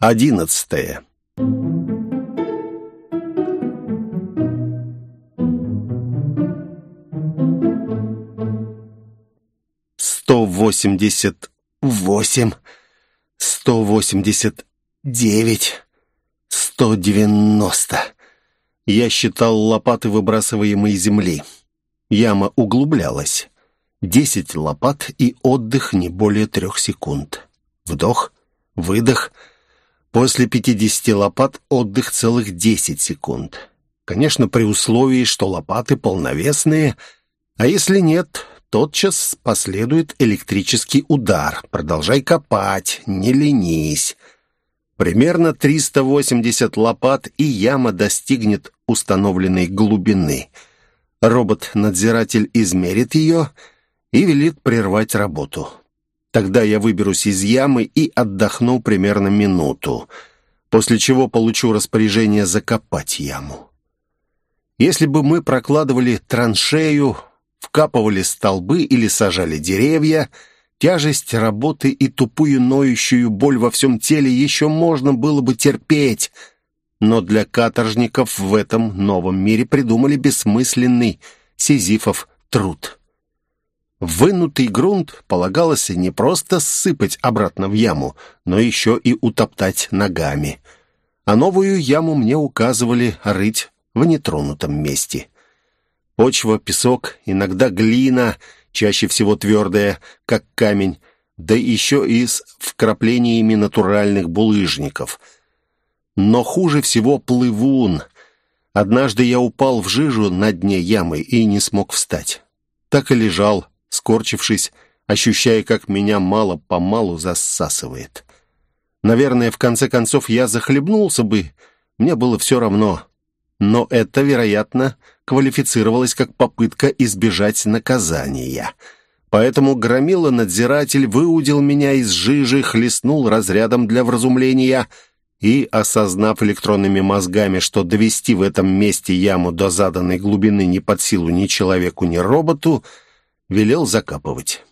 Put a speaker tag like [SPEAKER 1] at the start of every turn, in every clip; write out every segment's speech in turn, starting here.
[SPEAKER 1] Одиннадцатое. Сто восемьдесят восемь, сто восемьдесят девять, сто девяносто. Я считал лопаты, выбрасываемые земли. Яма углублялась. Десять лопат и отдых не более трех секунд. Вдох, выдох. После пятидесяти лопат отдых целых десять секунд. Конечно, при условии, что лопаты полновесные, а если нет, тотчас последует электрический удар. Продолжай копать, не ленись. Примерно 380 лопат, и яма достигнет установленной глубины. Робот-надзиратель измерит ее и велит прервать работу. Тогда я выберусь из ямы и отдохну примерно минуту, после чего получу распоряжение закопать яму. Если бы мы прокладывали траншею, вкапывали столбы или сажали деревья, тяжесть работы и тупую ноющую боль во всем теле еще можно было бы терпеть, но для каторжников в этом новом мире придумали бессмысленный сизифов труд. Вынутый грунт полагалось не просто сыпать обратно в яму, но еще и утоптать ногами. А новую яму мне указывали рыть в нетронутом месте. Почва, песок, иногда глина, чаще всего твердая, как камень, да еще и с вкраплениями натуральных булыжников. Но хуже всего плывун. Однажды я упал в жижу на дне ямы и не смог встать. Так и лежал, скорчившись, ощущая, как меня мало-помалу засасывает. Наверное, в конце концов я захлебнулся бы, мне было все равно. Но это, вероятно, квалифицировалось как попытка избежать наказания. Поэтому громила-надзиратель выудил меня из жижи, хлестнул разрядом для вразумления и, осознав электронными мозгами, что довести в этом месте яму до заданной глубины не под силу ни человеку, ни роботу, велел закапывать.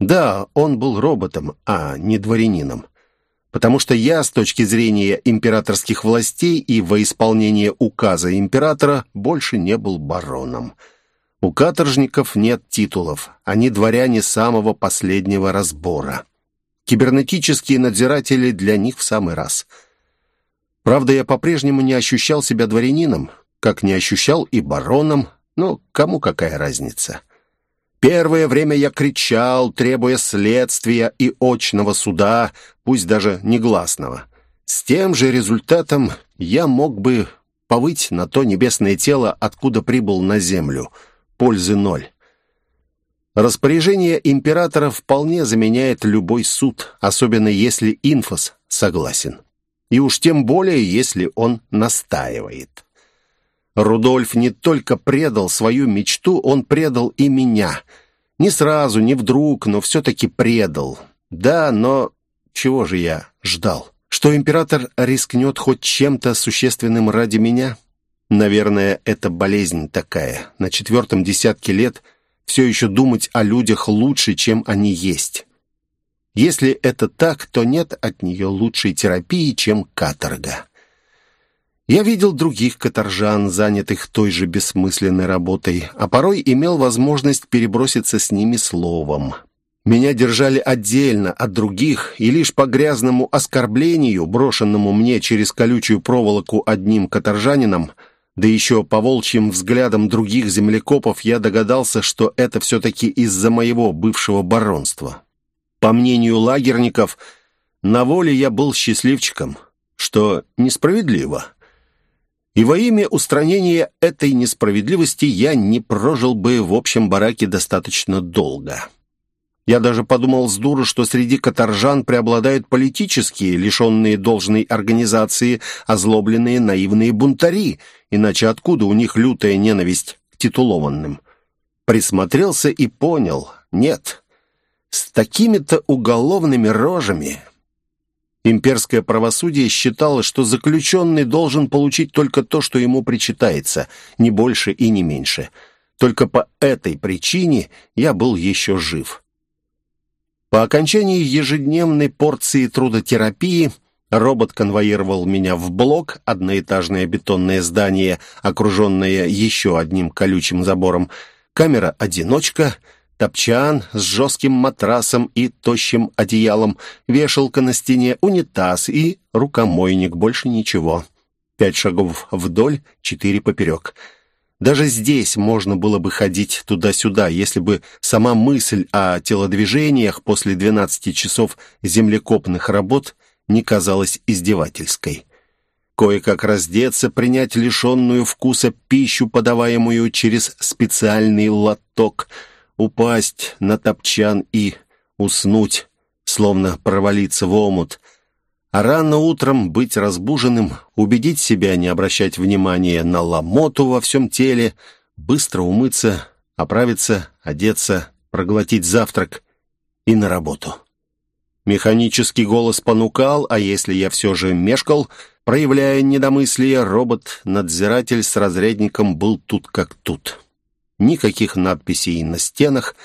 [SPEAKER 1] Да, он был роботом, а не дворянином. Потому что я, с точки зрения императорских властей и во исполнение указа императора, больше не был бароном. У каторжников нет титулов, они дворяне самого последнего разбора. Кибернетические надзиратели для них в самый раз. Правда, я по-прежнему не ощущал себя дворянином, как не ощущал и бароном, но кому какая разница. Первое время я кричал, требуя следствия и очного суда, пусть даже негласного. С тем же результатом я мог бы повыть на то небесное тело, откуда прибыл на землю. Пользы ноль. Распоряжение императора вполне заменяет любой суд, особенно если инфос согласен. И уж тем более, если он настаивает. Рудольф не только предал свою мечту, он предал и меня. Не сразу, не вдруг, но все-таки предал. Да, но чего же я ждал? Что император рискнет хоть чем-то существенным ради меня? Наверное, это болезнь такая. На четвертом десятке лет все еще думать о людях лучше, чем они есть. Если это так, то нет от нее лучшей терапии, чем каторга. Я видел других каторжан, занятых той же бессмысленной работой, а порой имел возможность переброситься с ними словом. Меня держали отдельно от других, и лишь по грязному оскорблению, брошенному мне через колючую проволоку одним каторжанином, да еще по волчьим взглядам других землекопов, я догадался, что это все-таки из-за моего бывшего баронства. По мнению лагерников, на воле я был счастливчиком, что несправедливо. И во имя устранения этой несправедливости я не прожил бы в общем бараке достаточно долго. Я даже подумал с дуру, что среди каторжан преобладают политические, лишенные должной организации, озлобленные наивные бунтари, иначе откуда у них лютая ненависть к титулованным? Присмотрелся и понял, нет, с такими-то уголовными рожами Имперское правосудие считало, что заключенный должен получить только то, что ему причитается, не больше и не меньше. Только по этой причине я был еще жив. По окончании ежедневной порции трудотерапии Робот конвоировал меня в блок, одноэтажное бетонное здание, окруженное еще одним колючим забором. Камера-одиночка, топчан с жестким матрасом и тощим одеялом, вешалка на стене, унитаз и рукомойник, больше ничего. Пять шагов вдоль, четыре поперек. Даже здесь можно было бы ходить туда-сюда, если бы сама мысль о телодвижениях после 12 часов землекопных работ не казалась издевательской. Кое-как раздеться, принять лишенную вкуса пищу, подаваемую через специальный лоток, упасть на топчан и уснуть, словно провалиться в омут, а рано утром быть разбуженным, убедить себя не обращать внимания на ломоту во всем теле, быстро умыться, оправиться, одеться, проглотить завтрак и на работу. Механический голос понукал, а если я все же мешкал, проявляя недомыслие, робот-надзиратель с разрядником был тут как тут. Никаких надписей на стенах,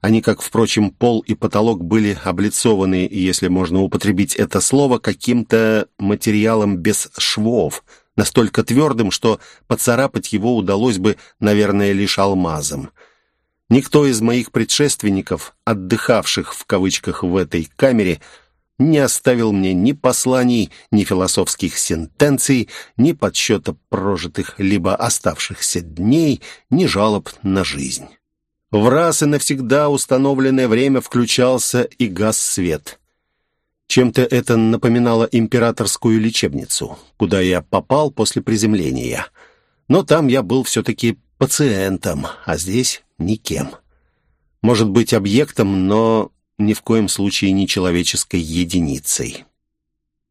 [SPEAKER 1] они, как, впрочем, пол и потолок были облицованы, если можно употребить это слово, каким-то материалом без швов, настолько твердым, что поцарапать его удалось бы, наверное, лишь алмазом. Никто из моих предшественников, отдыхавших в кавычках в этой камере, не оставил мне ни посланий, ни философских сентенций, ни подсчета прожитых либо оставшихся дней, ни жалоб на жизнь. В раз и навсегда установленное время включался и газ свет. Чем-то это напоминало императорскую лечебницу, куда я попал после приземления. Но там я был все-таки пациентом, а здесь никем. Может быть, объектом, но ни в коем случае не человеческой единицей.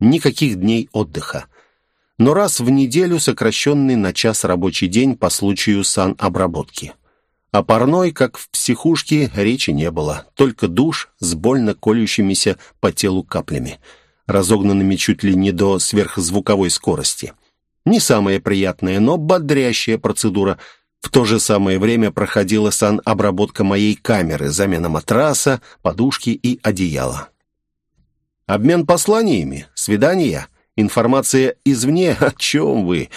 [SPEAKER 1] Никаких дней отдыха. Но раз в неделю сокращенный на час рабочий день по случаю санобработки. О парной, как в психушке, речи не было. Только душ с больно колющимися по телу каплями, разогнанными чуть ли не до сверхзвуковой скорости. Не самая приятная, но бодрящая процедура – в то же самое время проходила санобработка моей камеры, замена матраса, подушки и одеяла. Обмен посланиями, свидания, информация извне, о чем вы?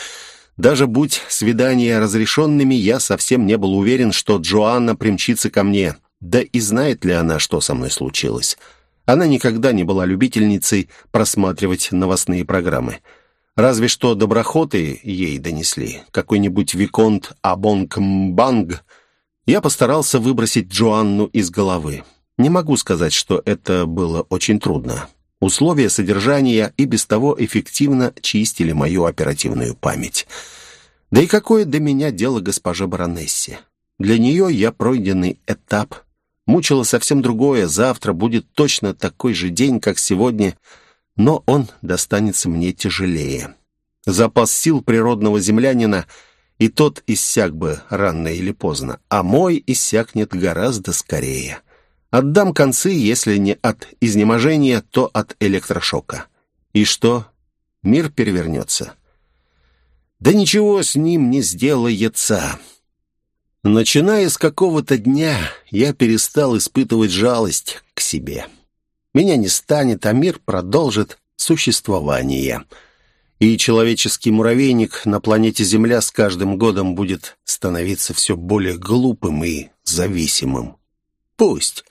[SPEAKER 1] Даже будь свидания разрешенными, я совсем не был уверен, что Джоанна примчится ко мне. Да и знает ли она, что со мной случилось? Она никогда не была любительницей просматривать новостные программы. Разве что доброхоты ей донесли. Какой-нибудь Виконт Абонг-Мбанг. Я постарался выбросить Джоанну из головы. Не могу сказать, что это было очень трудно. Условия содержания и без того эффективно чистили мою оперативную память. Да и какое до меня дело госпоже баронессе? Для нее я пройденный этап. Мучило совсем другое. Завтра будет точно такой же день, как сегодня — но он достанется мне тяжелее. Запас сил природного землянина и тот иссяк бы рано или поздно, а мой иссякнет гораздо скорее. Отдам концы, если не от изнеможения, то от электрошока. И что? Мир перевернется. Да ничего с ним не сделается. Начиная с какого-то дня, я перестал испытывать жалость к себе. Меня не станет, а мир продолжит существование. И человеческий муравейник на планете Земля с каждым годом будет становиться все более глупым и зависимым. Пусть.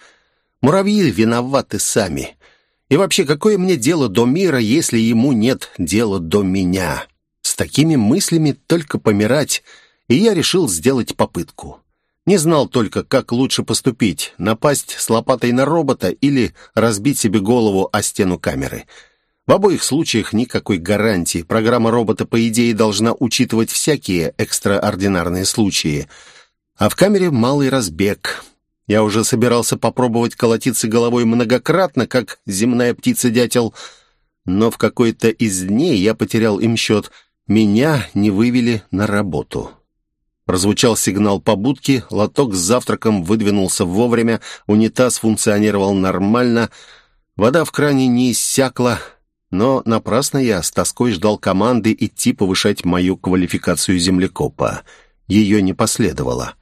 [SPEAKER 1] Муравьи виноваты сами. И вообще, какое мне дело до мира, если ему нет дела до меня? С такими мыслями только помирать, и я решил сделать попытку. Не знал только, как лучше поступить, напасть с лопатой на робота или разбить себе голову о стену камеры. В обоих случаях никакой гарантии. Программа робота, по идее, должна учитывать всякие экстраординарные случаи. А в камере малый разбег. Я уже собирался попробовать колотиться головой многократно, как земная птица-дятел, но в какой-то из дней я потерял им счет. Меня не вывели на работу. Прозвучал сигнал побудки, лоток с завтраком выдвинулся вовремя, унитаз функционировал нормально, вода в кране не иссякла, но напрасно я с тоской ждал команды идти повышать мою квалификацию землекопа. Ее не последовало.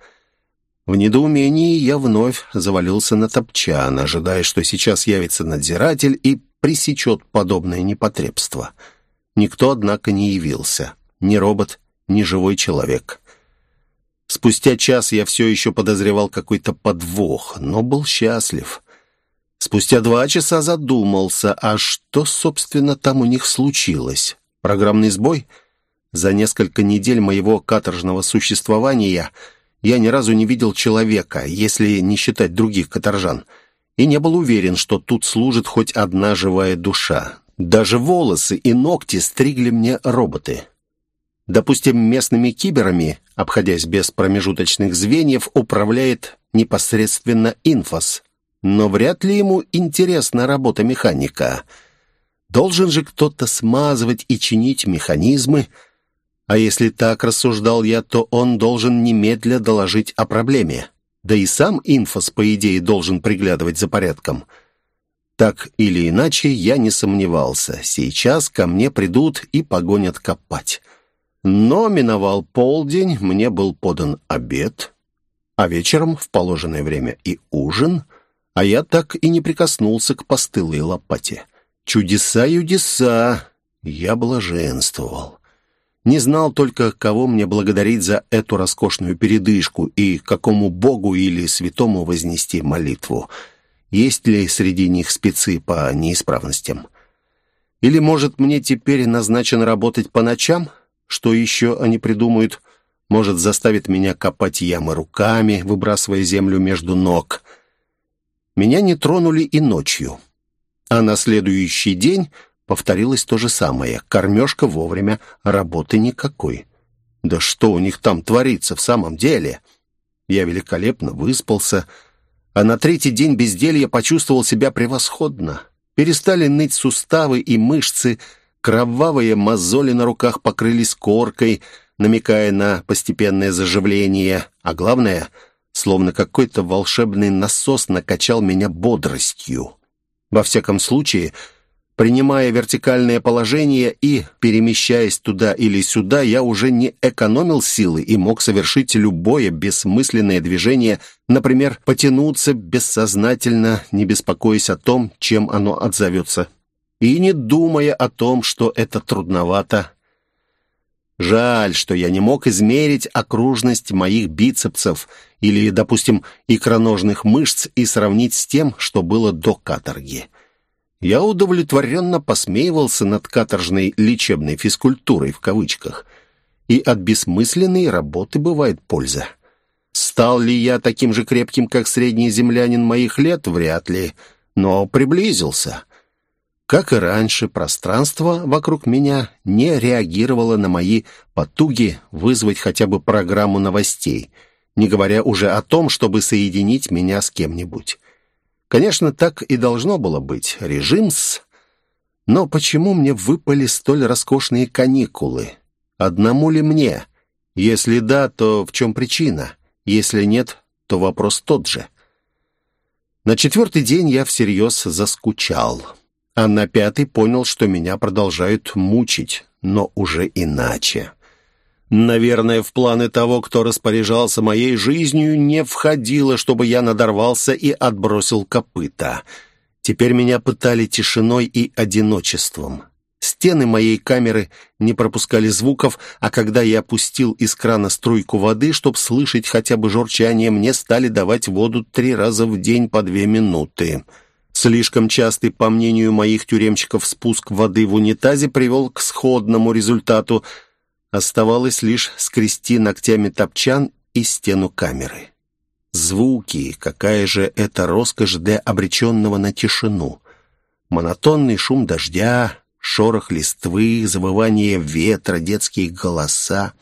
[SPEAKER 1] В недоумении я вновь завалился на топчан, ожидая, что сейчас явится надзиратель и пресечет подобное непотребство. Никто, однако, не явился. Ни робот, ни живой человек. Спустя час я все еще подозревал какой-то подвох, но был счастлив. Спустя два часа задумался, а что, собственно, там у них случилось? Программный сбой? За несколько недель моего каторжного существования я ни разу не видел человека, если не считать других каторжан, и не был уверен, что тут служит хоть одна живая душа. Даже волосы и ногти стригли мне роботы. Допустим, местными киберами, обходясь без промежуточных звеньев, управляет непосредственно инфос. Но вряд ли ему интересна работа механика. Должен же кто-то смазывать и чинить механизмы, а если так рассуждал я, то он должен немедля доложить о проблеме. Да и сам инфос, по идее, должен приглядывать за порядком. Так или иначе, я не сомневался. Сейчас ко мне придут и погонят копать. Но миновал полдень, мне был подан обед, а вечером в положенное время и ужин, а я так и не прикоснулся к постылой лопате. Чудеса, чудеса! Я блаженствовал. Не знал только, кого мне благодарить за эту роскошную передышку и какому богу или святому вознести молитву. Есть ли среди них спецы по неисправностям? Или, может, мне теперь назначено работать по ночам? — что еще они придумают? Может, заставит меня копать ямы руками, выбрасывая землю между ног. Меня не тронули и ночью. А на следующий день повторилось то же самое. Кормежка вовремя, работы никакой. Да что у них там творится в самом деле? Я великолепно выспался, а на третий день безделья почувствовал себя превосходно. Перестали ныть суставы и мышцы, Кровавые мозоли на руках покрылись коркой, намекая на постепенное заживление, а главное, словно какой-то волшебный насос накачал меня бодростью. Во всяком случае, принимая вертикальное положение и перемещаясь туда или сюда, я уже не экономил силы и мог совершить любое бессмысленное движение, например, потянуться бессознательно, не беспокоясь о том, чем оно отзовется и не думая о том, что это трудновато. Жаль, что я не мог измерить окружность моих бицепсов или, допустим, икроножных мышц и сравнить с тем, что было до каторги. Я удовлетворенно посмеивался над каторжной лечебной физкультурой в кавычках. И от бессмысленной работы бывает польза. Стал ли я таким же крепким, как средний землянин моих лет? Вряд ли. Но приблизился. Как и раньше, пространство вокруг меня не реагировало на мои потуги вызвать хотя бы программу новостей, не говоря уже о том, чтобы соединить меня с кем-нибудь. Конечно, так и должно было быть. Режим с... Но почему мне выпали столь роскошные каникулы? Одному ли мне? Если да, то в чем причина? Если нет, то вопрос тот же. На четвертый день я всерьез заскучал а на пятый понял, что меня продолжают мучить, но уже иначе. Наверное, в планы того, кто распоряжался моей жизнью, не входило, чтобы я надорвался и отбросил копыта. Теперь меня пытали тишиной и одиночеством. Стены моей камеры не пропускали звуков, а когда я опустил из крана струйку воды, чтобы слышать хотя бы журчание, мне стали давать воду три раза в день по две минуты. Слишком частый, по мнению моих тюремщиков, спуск воды в унитазе привел к сходному результату. Оставалось лишь скрести ногтями топчан и стену камеры. Звуки, какая же это роскошь для обреченного на тишину. Монотонный шум дождя, шорох листвы, завывание ветра, детские голоса,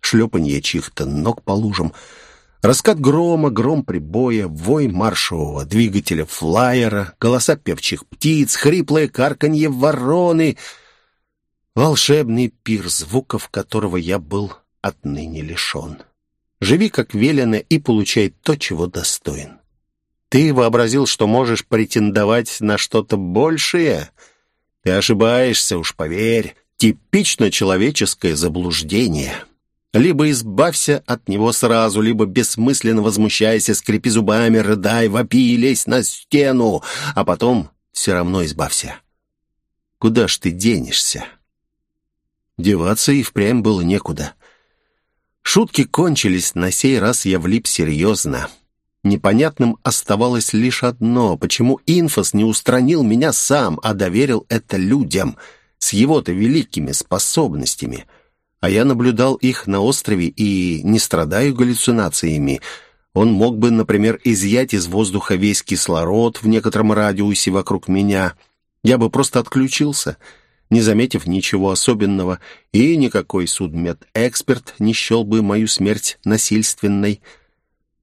[SPEAKER 1] шлепанье чьих-то ног по лужам — Раскат грома, гром прибоя, вой маршевого двигателя флайера, голоса певчих птиц, хриплое карканье вороны. Волшебный пир, звуков которого я был отныне лишен. Живи как велено и получай то, чего достоин. Ты вообразил, что можешь претендовать на что-то большее? Ты ошибаешься, уж поверь. Типично человеческое заблуждение. Либо избавься от него сразу, либо бессмысленно возмущайся, скрипи зубами, рыдай, вопи, лезь на стену, а потом все равно избавься. Куда ж ты денешься? Деваться и впрямь было некуда. Шутки кончились, на сей раз я влип серьезно. Непонятным оставалось лишь одно, почему Инфос не устранил меня сам, а доверил это людям с его-то великими способностями. А я наблюдал их на острове и не страдаю галлюцинациями. Он мог бы, например, изъять из воздуха весь кислород в некотором радиусе вокруг меня — я бы просто отключился, не заметив ничего особенного, и никакой судмедэксперт не счел бы мою смерть насильственной.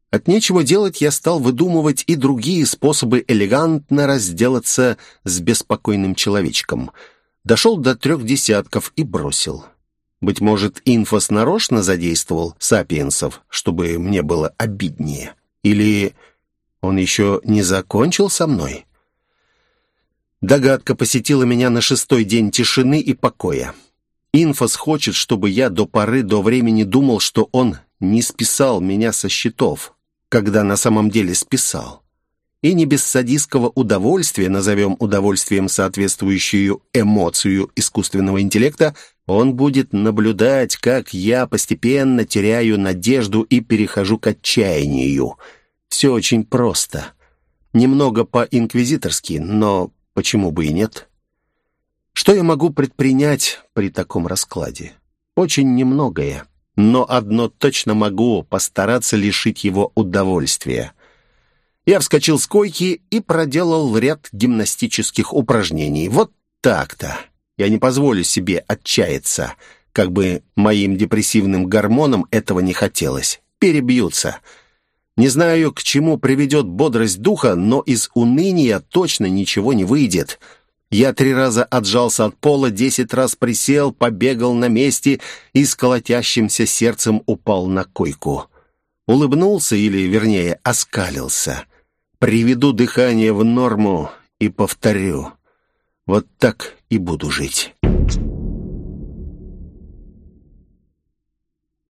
[SPEAKER 1] От нечего делать я стал выдумывать и другие способы элегантно разделаться с беспокойным человечком. Дошел до трех десятков и бросил. Быть может, инфос нарочно задействовал сапиенсов, чтобы мне было обиднее. Или он еще не закончил со мной?» Догадка посетила меня на шестой день тишины и покоя. Инфос хочет, чтобы я до поры до времени думал, что он не списал меня со счетов, когда на самом деле списал. И не без садистского удовольствия, назовем удовольствием соответствующую эмоцию искусственного интеллекта, он будет наблюдать, как я постепенно теряю надежду и перехожу к отчаянию. Все очень просто. Немного по-инквизиторски, но Почему бы и нет? Что я могу предпринять при таком раскладе? Очень немногое. Но одно точно могу — постараться лишить его удовольствия. Я вскочил с койки и проделал ряд гимнастических упражнений. Вот так-то. Я не позволю себе отчаяться. Как бы моим депрессивным гормонам этого не хотелось. Перебьются. Не знаю, к чему приведет бодрость духа, но из уныния точно ничего не выйдет. Я три раза отжался от пола, десять раз присел, побегал на месте и с колотящимся сердцем упал на койку. Улыбнулся, или, вернее, оскалился. Приведу дыхание в норму и повторю. Вот так и буду жить».